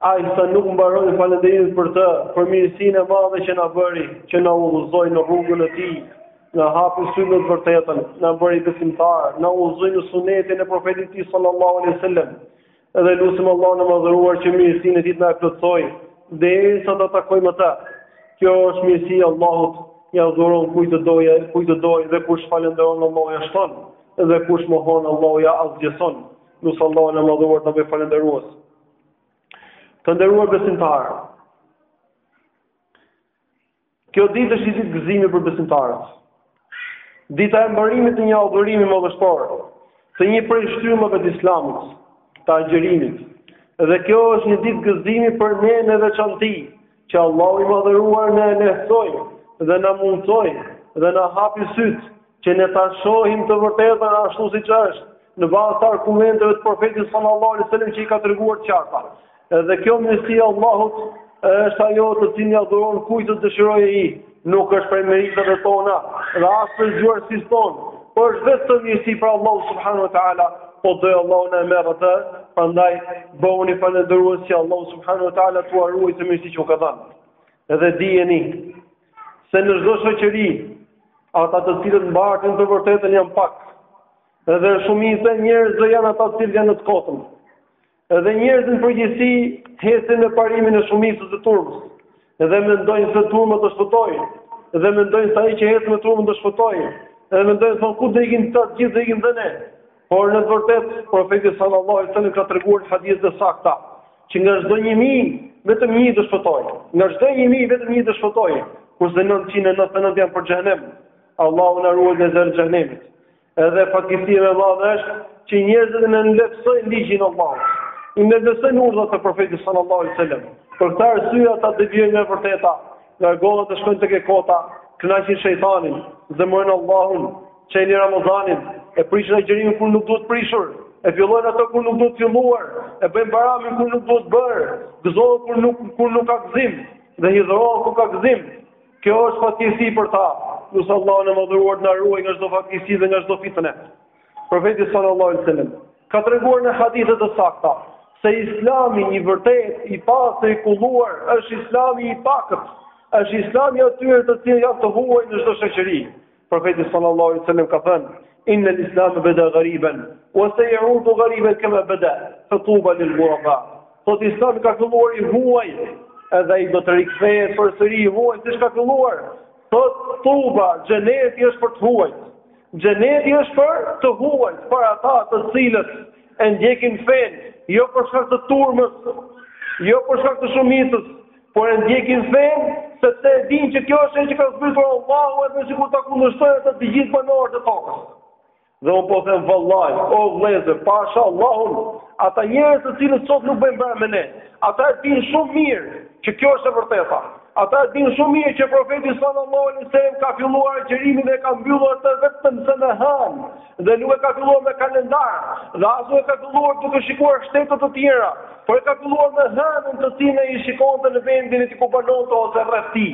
Ai sa nuk mbarojnë falënderimet për të, për mirësinë e madhe që na bëri, që na udhëzoi në rrugën e tij, na hapi sytë në të vërtetën, na bëri besimtar, na udhëzoi në sunetin e profetit tij sallallahu alaihi wasallam. Edhe lusim Allahun e madhëruar që mirësinë e tij të na e plotësojë derisa ta takojmë atë. Kjo është mirësia e Allahut, ja dhuron kujt të dojë, kujt të dojë dhe kush falënderon Allahu ja shton dhe kush mohon Allahu ja asgjëson. Lusim Allahun e madhëruar të na bëjë falënderues. Të nderuar besimtarë, kjo ditë është një ditë gëzimi për besimtarët. Dita e mbarimit të një adhurimi madhështor, të një prej shtyllave të Islamit, të agjërimit. Dhe kjo është një ditë gëzimi për ne në veçanti, Që Allahu i Madhëruar na e lehtësoi dhe na mundësoi dhe na hapi sytë që ne ta shohim të vërtetën ashtu siç është, në bazë të argumenteve të profetit sallallahu alaihi wasallam që i ka treguar të qarta. Edhe kjo mirësi e Allahut është ajo të cilën ia dhuron kujt të dëshirojë ai. Nuk është prej meritave tona dhe as prej zgjuarsisë tonë, por është vetëm mirësi prej Allahut subhanahu wa taala, po dojë Allahu jua merr atë, prandaj bëhuni falënderues që Allahu subhanahu wa taala t'ua ruajë këtë mirësi që u ka dhënë. Edhe dijeni se në çdo shoqëri ata të cilët mbartin të vërtetën janë pak. Edhe shumica e njerëzve janë ata të cilët janë në të kotën. Edhe njerëzit në përgjithësi hecin me parimin e shumicës së turmës dhe mendojnë se turma do të shpëtojë, dhe mendojnë se ai që ecën me turmën do të shpëtojë, dhe mendojnë se ku do ikin këta të gjithë do ikim dhe ne. Por në të vërtetë profeti sallallahu alajhi wasallam ka treguar në hadithe të sakta që nga çdo 1000 vetëm 1 do shpëtojë. Nga çdo 1000 vetëm 1 do shpëtojë, kurse 999 janë për xhenem. Allahu na ruaj nga zjarri i xhenemit. Edhe fatkeqësia më e madhe është që njerëzit e nënvlerësojnë ligjin e Allahut. I nënvlerësojnë urdhrat e profetit sallallahu alaihi wasallam. Për këtë arsye ata devijojnë nga e vërteta, largohen dhe shkojnë tek e kota, kënaqin shejtanin, zemërojnë Allahun, çelin Ramazanin, e prishin agjërimin kur nuk duhet prishur, e fillojnë atë kur nuk duhet filluar, e bëjnë bajramin kur nuk duhet bërë, gëzohen kur nuk kur nuk ka gëzim dhe hidhërohen kur ka gëzim. Kjo është fatkeqësi për ta. Lusim Allahun e madhëruar të na ruajë nga çdo fatkeqësi dhe nga çdo fitnë. Profeti sallallahu alaihi wasallam ka treguar në hadithe të sakta se Islami i vërtetë i pastër i kulluar është Islami i pakët, është Islami i atyre të cilët janë të huaj në çdo shoqëri. Profeti sallallahu alaihi wasallam ka thënë: "Inna al-Islam bada ghariban wa say'ud ghariban kama bada, fatuba lil-ghuraba." Thotë Islami ka filluar i huaj, edhe ai do të rikthehet përsëri i huaj siç ka filluar. Thotë tuba, xheneti është për të huajt. Xheneti është për të huajt, për ata të cilët e ndjekin fenë, jo për shkak të turmës, jo për shkak të shumicës, por e ndjekin fenë, sepse e dinë që kjo është ajo që ka zbritur Allahu edhe sikur ta kundërshtojnë atë të gjithë banorët e tokës. Dhe unë po them vallaj, o vëllezër, pasha Allahun, ata njerëz të cilët sot nuk bëjnë Bajram me ne, ata e dinë shumë mirë që kjo është e vërteta. Ata e dinë shumë mirë që profeti sallallahu alaihi wasallam ka filluar agjërimin e ka mbyllur atë vetëm se me hënë, dhe nuk e ka filluar me kalendar, dhe as nuk e ka filluar duke shikuar shtete të tjera, por e ka filluar me hënën të cilën e shikonte në vendin e tij ku banonte ose rreth tij.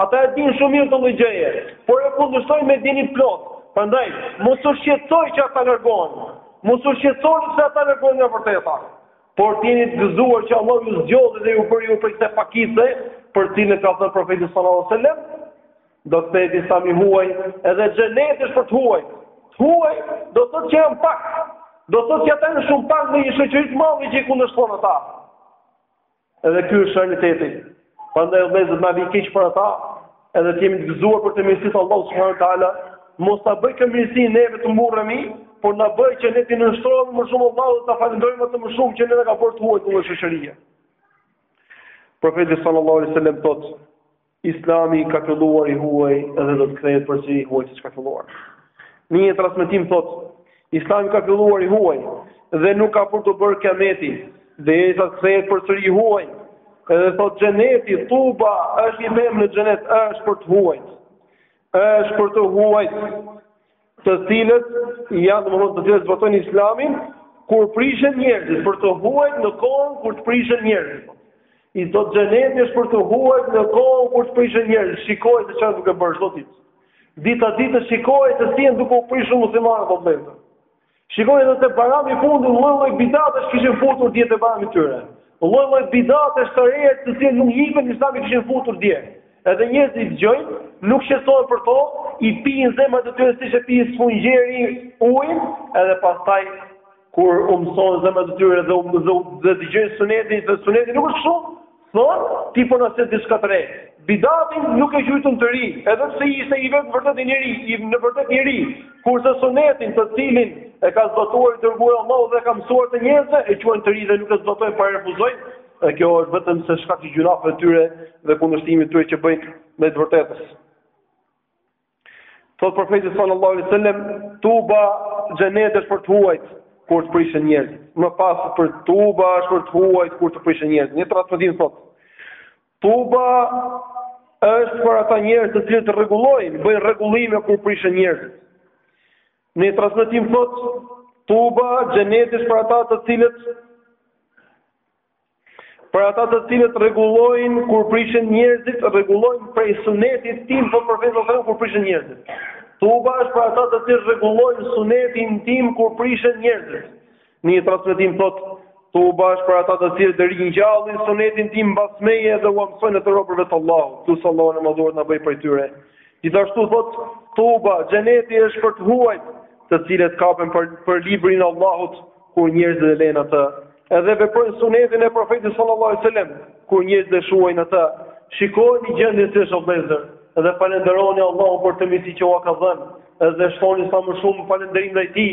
Ata e dinë shumë mirë këtë lloj gjëje, por e kundërshtojnë me dijeni të plotë. Prandaj, mos u shqetësoni që ata largohen. Mos u shqetësoni se ata largohen nga e vërteta. Por të jeni të gëzuar që Allahu ju zgjodhi dhe ju bëri ju prej kësaj pakicë, për të cilën ka thënë profeti sallallahu alajhi wasallam, Do të kthehet Islami i huaj, edhe xheneti është për të huaj. Të huaj, do të thotë që janë pak. Do të thotë që ata janë shumë pak në një shoqëri të madhe që i kundërshton ata. Edhe ky është realiteti. Prandaj, vëllezër, na vjen keq për ata, edhe të jemi të gëzuar për këtë mirësi të Allahut subhanahu wa ta'ala, mos na bëjë kjo mirësi neve të mburremi, por na bëjë që ne t'i nënshtrohemi më shumë Allahut dhe ta falënderojmë atë më shumë që ne na ka bërë të huaj te kjo shoqëri. Profeti sallallahu alaihi sallam thotë, Islami ka filluar i huaj dhe do të kthehet përsëri i huaj siç ka filluar. Në një transmetim thotë, Islami ka filluar i huaj dhe nuk ka për t'u bërë kiameti, derisa të kthehet përsëri i huaj. Edhe thotë xheneti, tuba, është një pemë në xhenet, është për të huajt. Është për të huajt. të cilët janë domethënë të cilët zbatojnë Islamin kur prishen njerëzit për të huajt në kohën kur të prishen njerëzit. I thotë xheneti është për të huajt në kohën kur të prishen njerëzit. Shikoni se ç'janë duke bërë sot. Dita-ditës shikoni se si janë duke u prishur muslimanët o vëllezër. Shikoni edhe te Bajrami i fundit lloj-lloj bidatesh kishin futur dje te Bajrami i tyre. Lloj-lloj bidatesh të reja të cilat nuk njihen në Islam i kishin futur dje. Edhe njerëzit i dëgjojnë, nuk shqetësohen për to, i pinë zemrat e tyre siç e pi sfungjeri ujin, edhe pastaj kur u mësohen zemrat e tyre dhe u dhe dëgjojnë sunetin, thonë suneti nuk është kështu. Thonë, ti po na sjell diçka të re. Bidatin nuk e quajtën të ri, edhe pse ishte në të vërtetë i ri, në të vërtetë i ri, kurse sunetin të cilin e ka zbatuar i dërguari i Allahut dhe ka mësuar atë njerëzve, e quajnë të ri dhe nuk e zbatojnë po e refuzojnë, dhe kjo është vetëm se shkak i gjynaheve të tyre dhe kundërshtimit të tyre që bëjnë ndaj të vërtetës. Thot profeti sallallahu alaihi wasallam, tuba xhenet është për të huajt kur të prishen njerëzit. Më pas për tuba është për të huajt kur të prishen njerëzit. Në transmetim thot, tuba është për ata njerëz të cilët të rregullojnë, bëjnë rregullime kur prishen njerëzit. Në një transmetim thot, tuba xhenet është për ata të cilët Për ata të cilët rregullojnë kur prishen njerëzit, rregullojnë prej sunetit tim thot profeti sallallahu alajhi kur prishen njerëzit. Tuba është për ata të cilët rregullojnë sunetin tim kur prishen njerëzit. Në një transmetim thot Tuba është për ata të cilët ringjallin sunetin tim mbas meje dhe ua mësojnë atë robërve të Allahut. Lus Allahun të na bëj prej tyre. Gjithashtu thot Tuba, xheneti është për të huajt, të cilët kapen për për librin e Allahut. kur njerëzit e lejnë atë, edhe veprojnë sunetin e profetit sallallahu alaihi wasallam, kur njerëzit e shuajnë atë, shikojeni gjendjen si është vëllezër dhe falënderoni Allahun për këtë mirësi që ua ka dhënë, edhe shtoni sa më shumë falënderim ndaj tij,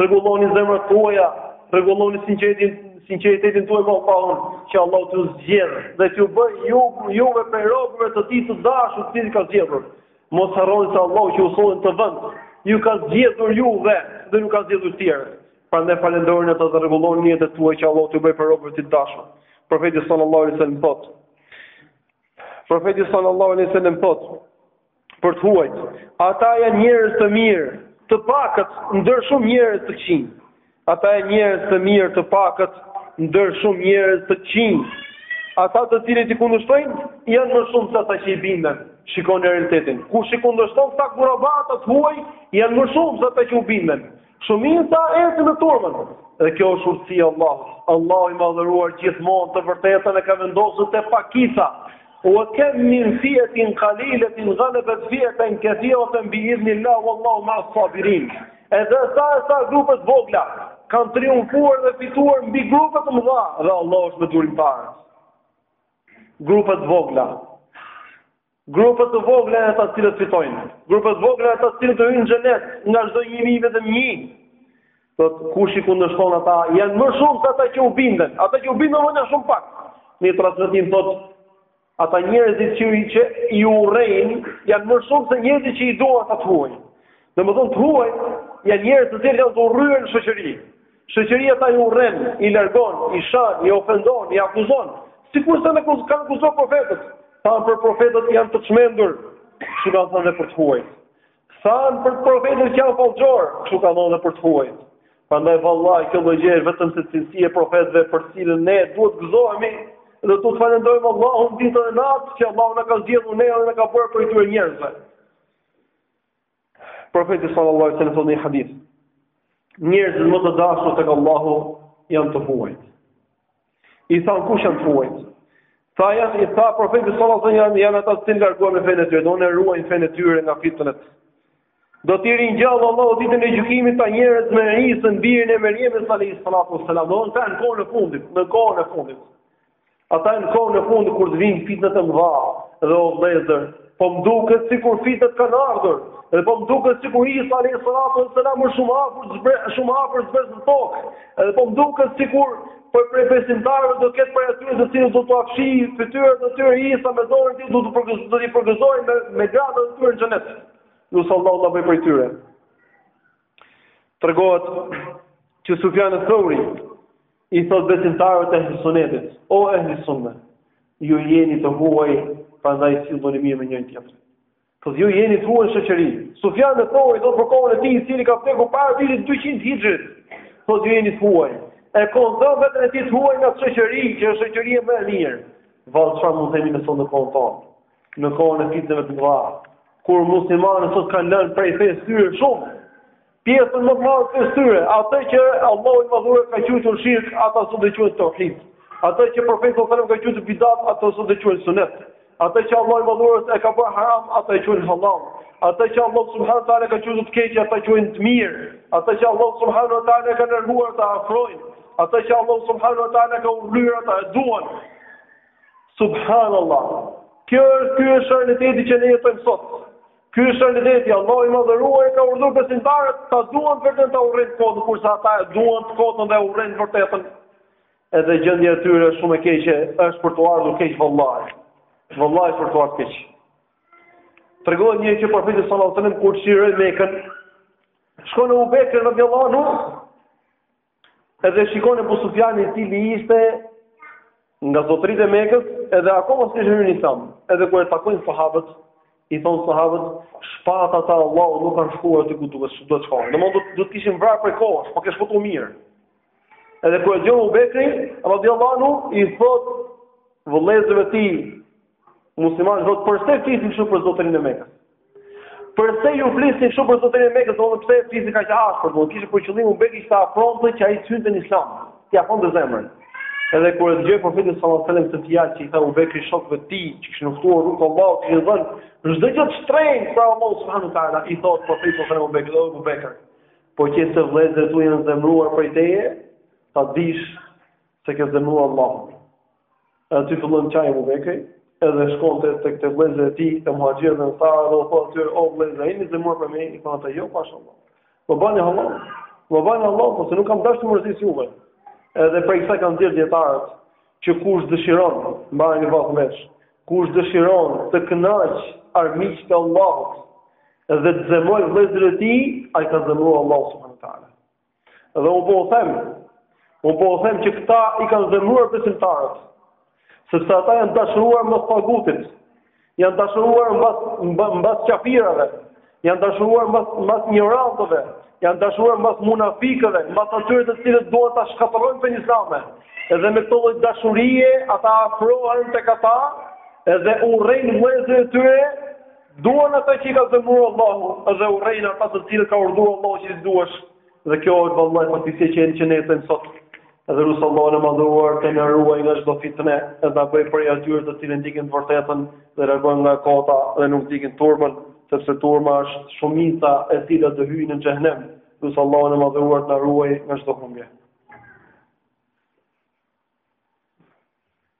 rregulloni zemrat tuaja, rregulloni sinqeritetin sinqeritetin tuaj me Allahun, që Allahu t'ju zgjedhë dhe t'ju bëjë ju juve prej robërve të tij të dashur, të cilët ka zgjedhur. Mos harroni se Allahu që u solli në këtë vend, ju ka zgjedhur juve dhe nuk ka zgjedhur tjerë. Prandaj falënderoni atë dhe rregulloni nijetin tuaj që Allahu t'ju bëjë prej robërve të dashur. Profeti sallallahu alaihi wasallam thotë: Profeti sallallahu alaihi wasallam thotë për të huajt, ata janë njerëz të mirë, të pakët ndër shumë njerëz të këqinj. Ata janë njerëz të mirë të pakët ndër shumë njerëz të këqinj. Ata të cilët i kundërshtojnë janë më shumë se ata që i binden. Shikoni realitetin. Kush i kundërshton këta gurabata të huaj janë më shumë se ata që u binden. Shumica ecën me turmën. Dhe kjo është urtësia e Allahut. Allahu i madhëruar gjithmonë të vërtetën e ka vendosur te pakica. Wa kam min fi'atin qalilatin ghalabat fi'atan kathiratan bi idhnillah wallahu ma'as sabirin. Edhe sa e sa grupe të vogla kanë triumfuar dhe fituar mbi grupe të mëdha dhe Allah është me durimtarët. Grupe të vogla. Grupe të vogla janë ata të cilët fitojnë. Grupe të vogla janë ata të cilët do hyjnë në xhenet nga çdo një mijë vetëm një. Thotë kush i kundërshton ata janë më shumë se ata që u binden. Ata që u binden janë shumë pak. Në një transmetim thotë Ata njerëzit që i që i urrejnë janë më shumë se njerëzit që i duan ata të huaj. Domethënë të huaj janë njerëz të cilët janë të urryer në shoqëri. Shoqëria ata i urren, i largon, i shan, i ofendon, i akuzon. Sikur se me kus kanë akuzuar profetët, thanë për profetët janë të çmendur. Siç kanë thënë dhe për të huaj. Thanë për profetët që janë fallxhor, kështu ka thënë dhe për të huajt. Prandaj vallahi kjo lloj gjëje është vetëm se cilësi e profetëve për të cilën ne duhet të gëzohemi dhe të falënderojmë Allahun ditën e natë që Allahu na ka zgjedhur ne dhe na ka bërë prej këtyre njerëzve. Profeti sallallahu alaihi wasallam thotë një hadith. Njerëzit më të dashur tek Allahu janë të huajt. I thanë kush janë të huajt? Tha janë i tha profeti sallallahu alajhi wasallam janë ata që largohen me fenë e tyre, dhe e ruajnë fenë e tyre nga fitnet. Do t'i ringjallë Allahu ditën e gjykimit këta njerëz me Isën birin e Merjemes alayhi salatu wassalam. Domethënë kohën e fundit, në kohën e fundit. Ata janë kohën e fundit kur të vinë fitnet e mëdha dhe o vëllezër, Po më duket sikur fitnet kanë ardhur, dhe po më duket sikur Isa alayhi salatu wassalam është shumë afër zbres, shumë afër të zbresë në tokë. Dhe po më duket sikur për prej besimtarëve do ketë prej atyre të cilët do t'ua fshijë fytyrën e tyre Isa me dorën e tij do t'i përgëzojë do t'i përgëzojë me me gradat e tyre në xhenet. Lus Allahun të na bëjë prej tyre. Tregohet që Sufjan al-Thawri I thot besimtarëve të ehli sunetit, o ehli sunne, ju jeni të huaj, prandaj silluni mirë me njëri tjetrin. Thot ju jeni të huaj në shoqëri. Sufjan al-Thawri thot për kohën e tij, i cili ka vdekur para vitit 200 Hijrit. Thot ju jeni të huaj. E konsideron veten e tij të huaj nga ajo shoqëri, që është shoqëria më e mirë. Vallë çfarë mund të themi ne sot në kohën tonë? Në kohën e fitneve të mëdha, kur muslimanët sot kanë lënë prej fesë tyre shumë, Pjesën më të madhe të fesë tyre, atë që Allahu i Madhëruar e ka quajtur shirk, ata sot e quajnë tauhid. Atë që profeti sallallahu alajhi wasallam ka quajtur bidat, ata sot e quajnë sunet. Atë që Allahu i Madhëruar e ka bërë haram, ata e quajnë halal. Atë që Allahu subhanahu wa taala e ka quajtur të keqe, ata quajnë të mirë. Atë që Allahu subhanahu wa taala e ka larguar ata e afrojnë, ata që Allahu subhanahu wa taala e ka urryer ata e duan. Subhanallah. Kjo është ky është realiteti që ne jetojmë sot. Ky është realiteti, Allahu i Madhëruar i ka urdhëruar besimtarët ta duan të vërtetën ta urrejnë të kotën, kurse ata e duan të kotën dhe urrejnë të vërtetën. Edhe gjendja e tyre është shumë e keqe, është për të ardhur keq vallahi. Vallahi për të ardhur keq. Tregohet një që profeti sallallahu alajhi wasallam kur çliroi Mekën, shkon Ebu Bekër radiallahu anhu, Edhe shikon Ebu Sufjani i cili ishte nga zotrit e Mekës, edhe akoma s'kishte hyrë në Islam. Edhe kur e takojnë sahabët, i thon sahabët, shpatat e Allahut nuk kanë shkuar aty ku duhet të shkojnë. Domthon duhet të kishim vrarë prej kohës, po ke shpëtu mirë. Edhe kur e dëgjon Ebu Bekri, radhiyallahu anhu, i thot vëllezërve të tij, Muslimanë, thotë, përse flisni kështu për zotërinë e Mekës? Përse ju flisni kështu për zotërinë e Mekës? Domethënë pse flisni kaq ashpër? Domethënë kishte për qëllim Ebu Bekri ta afronte që ai të hynte në Islam. T'i afronte zemrën. Edhe kur e dëgjoi profeti sallallahu alajhi wasallam këtë fjalë që i tha Ebu Bekri shokëve të tij, që kishin luftuar në rrugë të Allahut, që kishin dhënë çdo gjë të shtrenjtë për Allahun subhanahu wa taala, i thotë profeti sallallahu alajhi wasallam Ebu Bekrit, Ebu Bekr. Po që se vëllezërit tuaj janë zemëruar prej teje, ta dish se ke zemëruar Allahun. E aty fillon qaj Ebu Bekri, edhe shkon te tek te vllezërit e tij, te muhaxhirët dhe ensarët, dhe u thotë atyre, o vllezër, a jeni zemru prej meje, i thonë ata, jo, pasha Allahun. Më bani Allah, më bani Allah, po se unë nuk kam dashtë t'ju mërzis juve. Edhe prej kësaj kanë nxjerrë dijetarët, që kush dëshiron, mbajeni vath në vesh, kush dëshiron të kënaqë armiqtë e Allahut, dhe të zemrojë vllezërit e tij, ai ka zemru Allahun subhanahu wa taala. Dhe unë po u them, unë po u them që këta i kanë zemruar besimtarët, sepse ata janë dashuruar mbas tagutit, janë dashuruar mbas mbas mbas qafirave, janë dashuruar mbas mbas injorantëve, janë dashuruar mbas munafikëve, mbas atyre të cilët duan ta shkatërrojnë fenë islame. Edhe me këto lloj dashurie ata afrohen tek ata, edhe urrejnë vëllezërit e tyre Duan ata që i ka zemëruar Allahu dhe urrejnë ata të cilët ka urdhëruar Allahu që t'i duash. Dhe kjo është vallahi fatkeqësi që jemi që ne jemi sot. Dhe lus Allahun e madhëruar të na ruajë nga çdo fitne dhe na bëjë prej atyre të cilët ndjekin të vërtetën dhe largohen nga e kota dhe nuk ndjekin turmën, sepse turma është shumica e cila do hyjë në xhehenem. Lus Allahun e madhëruar të na ruajë nga çdo humbje.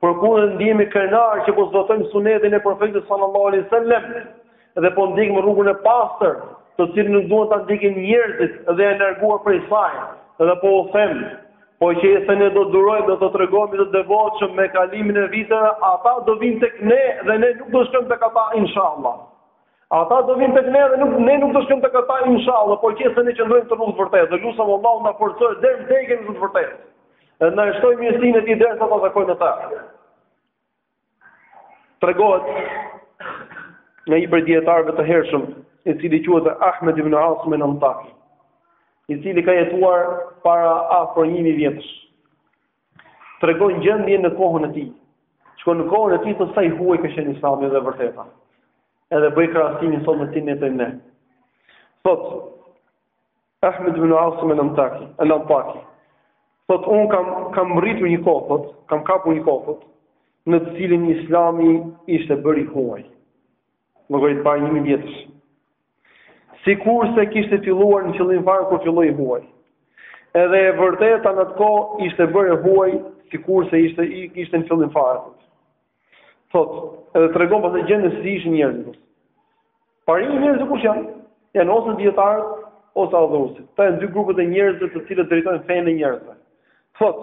Por kur ne ndihemi krenarë që po zbatojmë sunetin e profetit sallallahu alaihi wasallam dhe po ndjekim rrugën e pastër, të cilën nuk duan ta ndjekin njerëzit dhe janë larguar prej saj, dhe po u them, po që se ne do durojmë dhe do tregohemi të devotshëm me kalimin e viteve, ata do vijnë tek ne dhe ne nuk do shkojmë tek ata inshallah. Ata do vijnë tek ne dhe nuk ne nuk do shkojmë tek ata inshallah, po qe se ne qëndrojmë në rrugë të vërtetë dhe lusim Allahun na forcojë deri në vdekje në të vërtetë. Dhe na shtojë mirësinë e tij derisa ta takojmë atë. Tregohet nga një prej dijetarëve të hershëm, i cili quhet Ahmed ibn Asim al-Antaki, i cili ka jetuar para afër 1000 vjetësh. Tregon gjendjen në kohën e tij. Shiko në kohën e tij thotë sa i huaj ka qenë Islami dhe vërteta. Edhe bëj krahasimin sot me tonën ne. Thotë Ahmed ibn Asim al-Antaki, al-Antaki. Thotë unë kam kam mrritur një kohë thotë, kam kapur një kohë thotë në të cilin Islami ishte bërë i huaj. Llogarit para 1000 vjetësh. Sikurse kishte filluar në fillim fare kur filloi i huaj. Edhe e vërteta në atë kohë ishte bërë e huaj sikurse ishte ishte në fillim fare. Thot, edhe tregon pastaj gjendën se si ishin njerëzit. Pari njerëzit kush janë? Janë ose dietarët ose adhuruesit. Këta janë dy grupet e njerëzve të cilët drejtojnë fenë e njerëzve. Thot,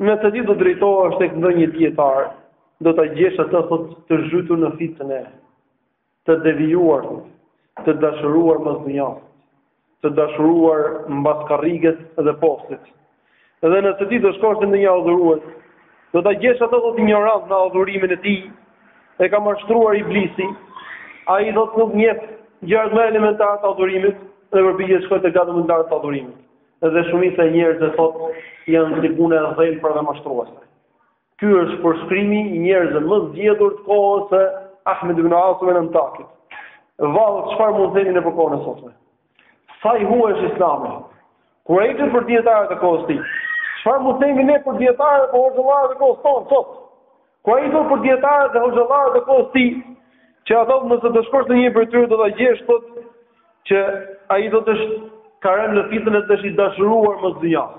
nëse ti do drejtohesh tek ndonjë dietar, do ta gjesh atë thot të zhytur në fitne. Të devijuar, të dashuruar mas dynjasë, të dashuruar mbas karriges dhe postit. Dhe nëse ti do shkosh te ndonjë adhurues, do ta gjesh atë thot injorant në adhurimin e tij, e ka mashtruar iblisi, ai thot nuk njeh gjërat më elementare të adhurimit, dhe përpiqet shkojë te gradat më të larta të adhurimit. Dhe shumica e njerëzve thotë, janë dhelpra dhe mashtruese. Ky është përshkrimi i njerëzve më të zgjedhur të kohës së Ahmed ibn Asim el Antakit. Vallë, çfarë mund të themi në kohën e sotme? Sa i huaj është Islami? Kur ai për dietarët e kohës tij, çfarë mund të themi ne për dietarët e hoxhallarët e kohës tonë sot? Kur ai thotë për dietarët e hoxhallarët e kohës tij, që ato nëse të shkosh te një prej tyre do ta gjesh thot që ai thotë ka rënë në fitne, është i dashuruar mas dynjas.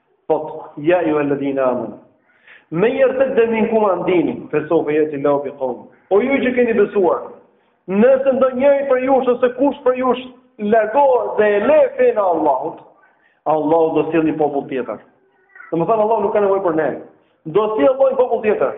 Thot, ja ejjuhe ledhine amenu men jertedde minkum an dinihi, fesevfe jetillahu bi kaumin. O ju që keni besuar, nëse ndonjëri prej jush, ose kush prej jush, largohet dhe e le fenë e Allahut, Allahu do sjellë një popull tjetër. Domethënë, Allahu nuk ka nevojë për ne. Do sjellë një popull tjetër.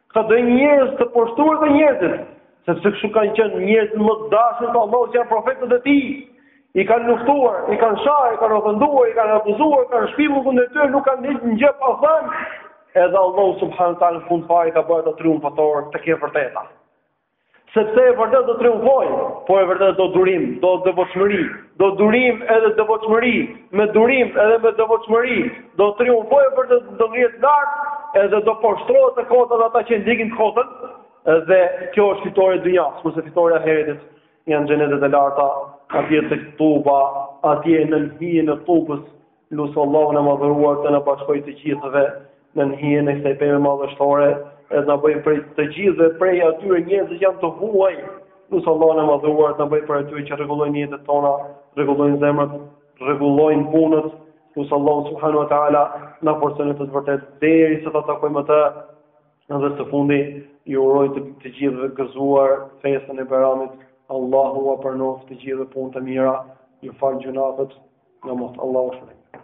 Këta do jenë njerëz të poshtëruar te njerëzit, sepse kështu kanë qenë njerëzit më të dashur të Allahut që janë profetët e tij. I kanë luftuar, i kanë sha, i kanë ofenduar, i kanë akuzuar, kanë shpifur kundër tyre, nuk kanë lënë një gjë pa thënë. Edhe Allahu subhanahu wa taala në fund fare i ka bërë ata triumfatorë teke vërteta. Sepse e vërteta do triumfojë, po e vërteta do durim, do devotshmëri, do durim edhe devotshmëri, me durim edhe me devotshmëri, do triumfojë e vërteta, do ngrihet lart, edhe do poshtrohet e kota dhe ata që e ndjekin kotën, dhe kjo është fitorja e dynjas, kurse fitorja e ahiretit janë xhenetet e larta, atje tek tuba, atje nën hijen e tubës, Lus Allahun e Madhëruar të na bashkojë të gjithëve nën hijen e kësaj peme madhështore, e të na bëjë prej të gjithëve prej atyre njerëzve që janë të huaj. Lus Allahun e Madhëruar të na bëjë prej atyre që rregullojnë jetët tona, rregullojnë zemrat, rregullojnë punët. Lus Allahun subhanahu wa taala na forcojë në të vërtetë deri sa ta takojmë atë Edhe së fundi, ju uroj të, të gjithëve gëzuar festën e Bajramit, Allahu ua pranoftë të gjithëve punët e mira, ju faltë gjynahet, në mos Allahu shërim.